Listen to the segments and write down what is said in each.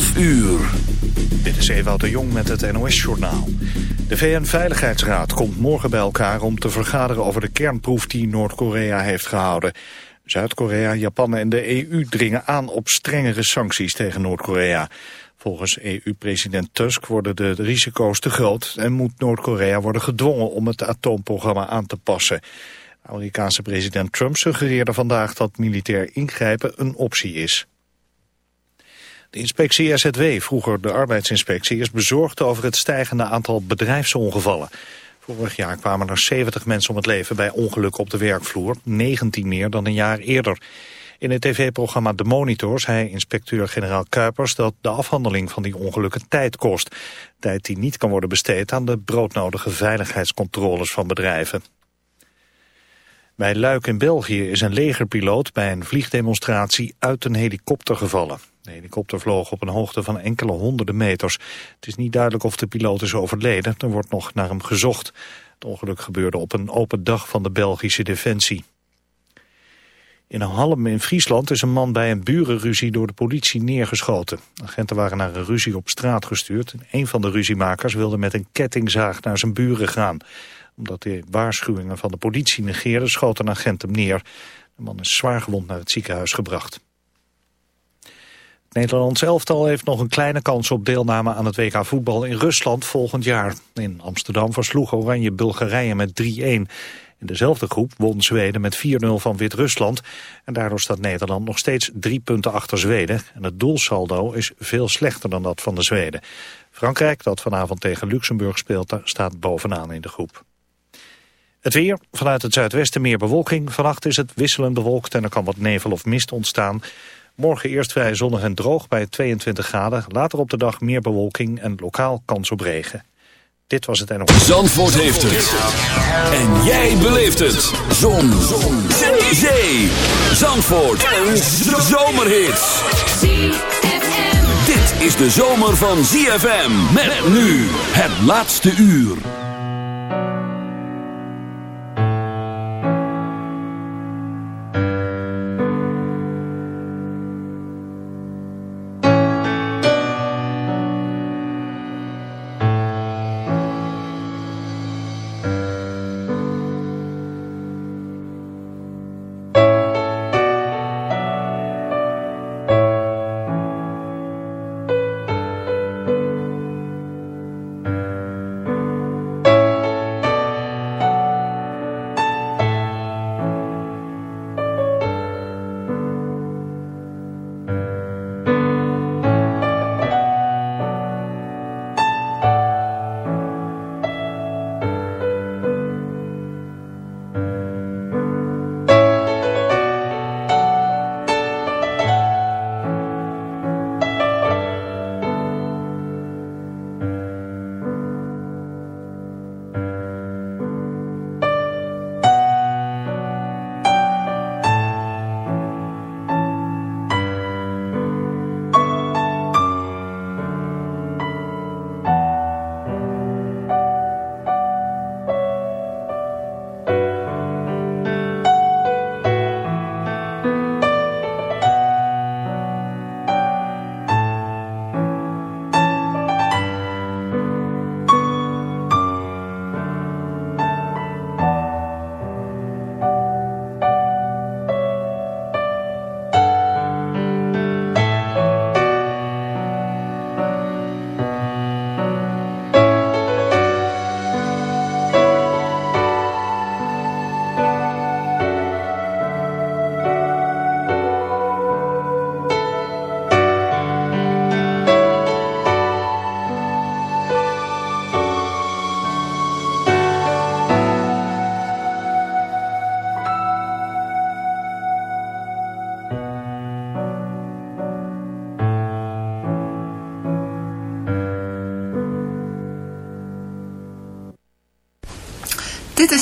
12 uur. Dit is Ewout de Jong met het NOS-journaal. De VN-veiligheidsraad komt morgen bij elkaar om te vergaderen over de kernproef die Noord-Korea heeft gehouden. Zuid-Korea, Japan en de EU dringen aan op strengere sancties tegen Noord-Korea. Volgens EU-president Tusk worden de risico's te groot en moet Noord-Korea worden gedwongen om het atoomprogramma aan te passen. Amerikaanse president Trump suggereerde vandaag dat militair ingrijpen een optie is. De inspectie SZW, vroeger de arbeidsinspectie, is bezorgd over het stijgende aantal bedrijfsongevallen. Vorig jaar kwamen er 70 mensen om het leven bij ongelukken op de werkvloer, 19 meer dan een jaar eerder. In het tv-programma De Monitor zei inspecteur-generaal Kuipers dat de afhandeling van die ongelukken tijd kost. Tijd die niet kan worden besteed aan de broodnodige veiligheidscontroles van bedrijven. Bij Luik in België is een legerpiloot bij een vliegdemonstratie uit een helikopter gevallen. De helikopter vloog op een hoogte van enkele honderden meters. Het is niet duidelijk of de piloot is overleden. Er wordt nog naar hem gezocht. Het ongeluk gebeurde op een open dag van de Belgische Defensie. In Halm in Friesland is een man bij een burenruzie door de politie neergeschoten. Agenten waren naar een ruzie op straat gestuurd. Een van de ruziemakers wilde met een kettingzaag naar zijn buren gaan omdat hij waarschuwingen van de politie negeerde, schoot een agent hem neer. De man is zwaar gewond naar het ziekenhuis gebracht. Het Nederlands elftal heeft nog een kleine kans op deelname aan het WK voetbal in Rusland volgend jaar. In Amsterdam versloeg Oranje Bulgarije met 3-1. In dezelfde groep won Zweden met 4-0 van Wit-Rusland. En daardoor staat Nederland nog steeds drie punten achter Zweden. En het doelsaldo is veel slechter dan dat van de Zweden. Frankrijk, dat vanavond tegen Luxemburg speelt, staat bovenaan in de groep. Het weer, vanuit het zuidwesten meer bewolking. Vannacht is het wisselend bewolkt en er kan wat nevel of mist ontstaan. Morgen eerst vrij zonnig en droog bij 22 graden. Later op de dag meer bewolking en lokaal kans op regen. Dit was het NOS. Zandvoort heeft het. En jij beleeft het. Zon. Zon. Zee. Zandvoort. Een zomerhit. Dit is de zomer van ZFM. Met nu het laatste uur.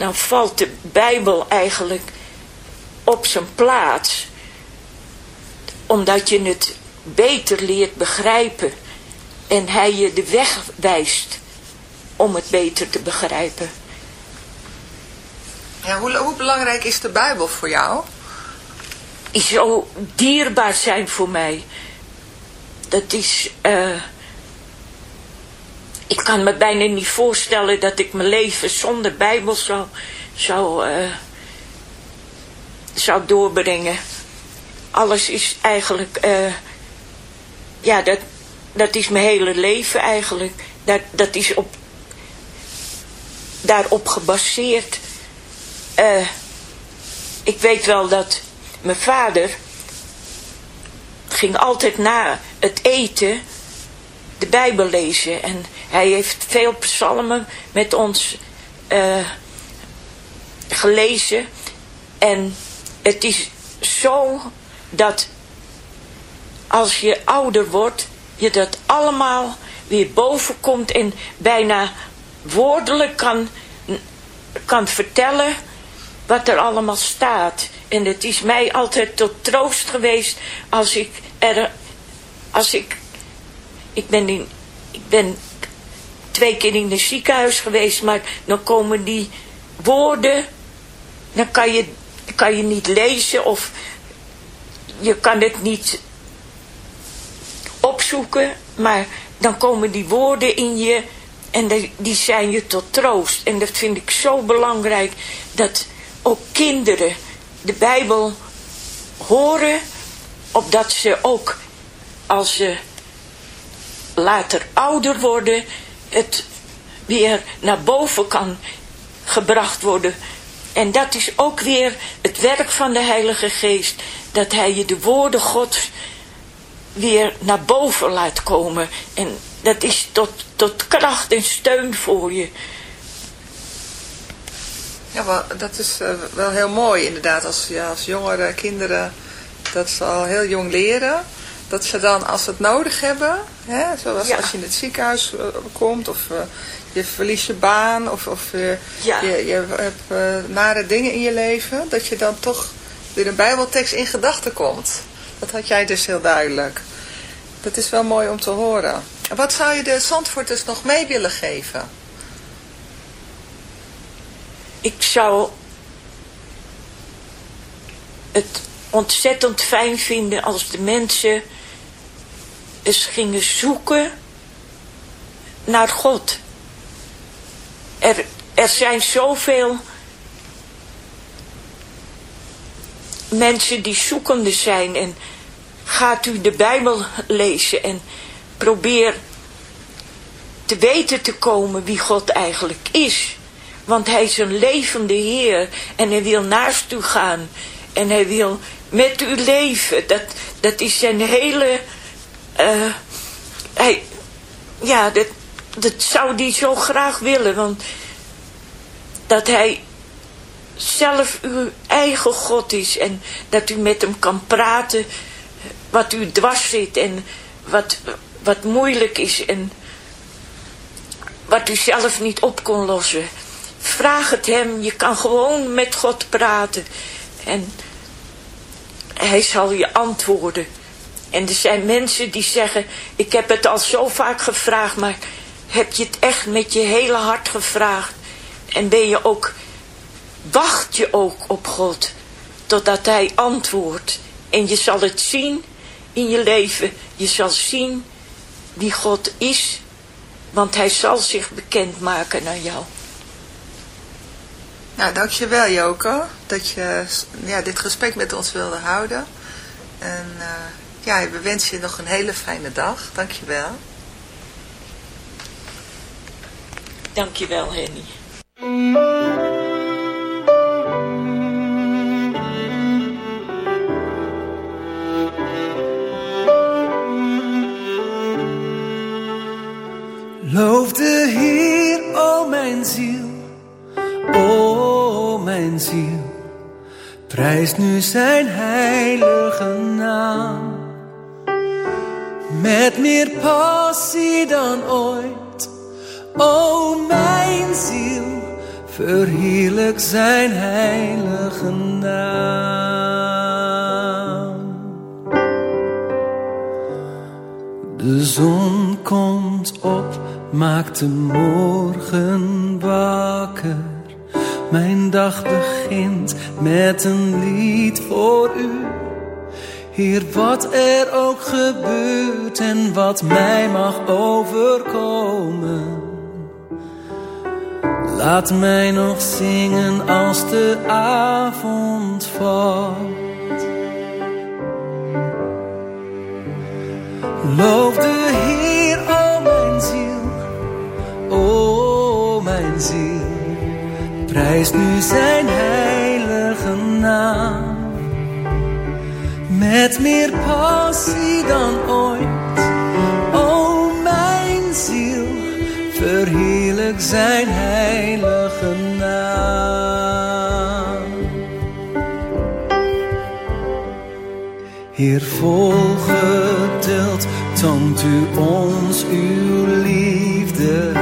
dan valt de Bijbel eigenlijk op zijn plaats. Omdat je het beter leert begrijpen. En hij je de weg wijst om het beter te begrijpen. Ja, hoe, hoe belangrijk is de Bijbel voor jou? Is zo dierbaar zijn voor mij. Dat is... Uh, ik kan me bijna niet voorstellen dat ik mijn leven zonder Bijbel zou, zou, uh, zou doorbrengen. Alles is eigenlijk... Uh, ja, dat, dat is mijn hele leven eigenlijk. Dat, dat is op, daarop gebaseerd. Uh, ik weet wel dat mijn vader ging altijd na het eten de Bijbel lezen. En hij heeft veel psalmen met ons eh, gelezen. En het is zo dat als je ouder wordt, je dat allemaal weer boven komt en bijna woordelijk kan, kan vertellen wat er allemaal staat. En het is mij altijd tot troost geweest als ik er, als ik, ik ben in, ik ben twee keer in het ziekenhuis geweest, maar dan komen die woorden, dan kan je, kan je niet lezen of je kan het niet opzoeken, maar dan komen die woorden in je en die zijn je tot troost. En dat vind ik zo belangrijk, dat ook kinderen de Bijbel horen, opdat ze ook als ze later ouder worden, het weer naar boven kan gebracht worden. En dat is ook weer het werk van de Heilige Geest, dat hij je de woorden Gods weer naar boven laat komen. En dat is tot, tot kracht en steun voor je. Ja, wel, dat is uh, wel heel mooi inderdaad. Als, ja, als jongere kinderen dat ze al heel jong leren. Dat ze dan als ze het nodig hebben. Hè, zoals als je in het ziekenhuis uh, komt. Of uh, je verliest je baan. Of, of ja. je, je hebt nare dingen in je leven. Dat je dan toch weer een bijbeltekst in gedachten komt. Dat had jij dus heel duidelijk. Dat is wel mooi om te horen. Wat zou je de Zandvoorters nog mee willen geven? Ik zou het ontzettend fijn vinden als de mensen eens gingen zoeken naar God. Er, er zijn zoveel mensen die zoekende zijn en gaat u de Bijbel lezen en probeer te weten te komen wie God eigenlijk is. Want hij is een levende Heer en hij wil naast u gaan en hij wil met u leven. Dat, dat is zijn hele... Uh, hij, ja, dat, dat zou hij zo graag willen, want dat hij zelf uw eigen God is en dat u met hem kan praten wat u dwars zit en wat, wat moeilijk is en wat u zelf niet op kon lossen. Vraag het hem, je kan gewoon met God praten en hij zal je antwoorden. En er zijn mensen die zeggen, ik heb het al zo vaak gevraagd, maar heb je het echt met je hele hart gevraagd? En ben je ook, wacht je ook op God, totdat hij antwoordt. En je zal het zien in je leven. Je zal zien wie God is, want hij zal zich bekendmaken aan jou. Nou, dankjewel Joko, dat je ja, dit gesprek met ons wilde houden. En uh, ja, we wensen je nog een hele fijne dag. Dankjewel. Dankjewel Henny. Loof de Heer, o mijn ziel, o mijn ziel. Prijs nu zijn heilige naam. Met meer passie dan ooit, o mijn ziel. Verheerlijk zijn heilige naam. De zon komt op maakt de morgen wakker. Mijn dag begint met een lied voor u. Heer, wat er ook gebeurt en wat mij mag overkomen. Laat mij nog zingen als de avond valt. Loof de Heer, o mijn ziel o mijn ziel, prijs nu zijn heilige naam. Met meer passie dan ooit, o mijn ziel, verheerlijk zijn heilige naam. Heer, vol geduld toont u ons uw liefde.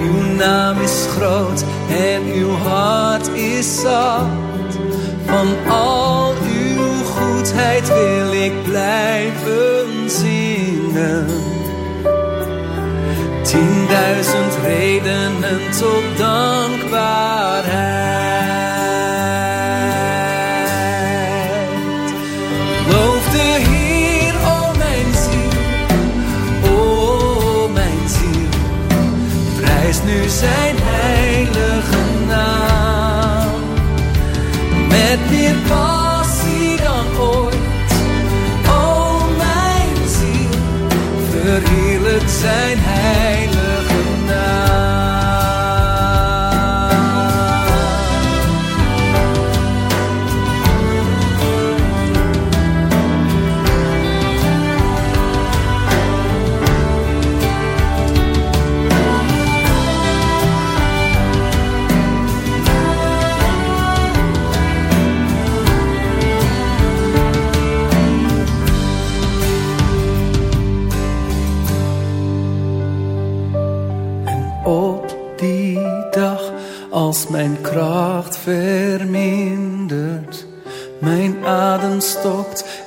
Uw naam is groot en uw hart is zacht van al wil ik blijven zingen. Tienduizend redenen tot dankbaarheid. Loof de Heer, o mijn ziel, o oh mijn ziel. Prijs nu zijn heilige naam. Met meer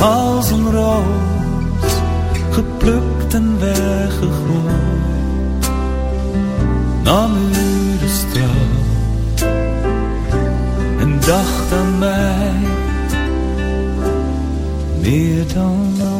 als een roos, geplukt en weggegooid, nam u de straf en dacht aan mij meer dan.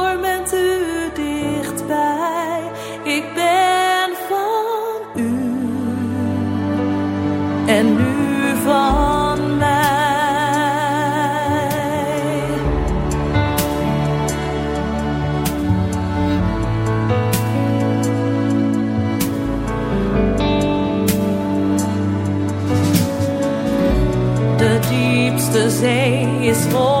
is vol